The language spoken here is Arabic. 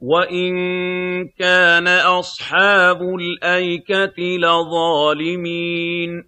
وَإِن كَانَ أَصْحَابُ الْأَيْكَةِ لَظَالِمِينَ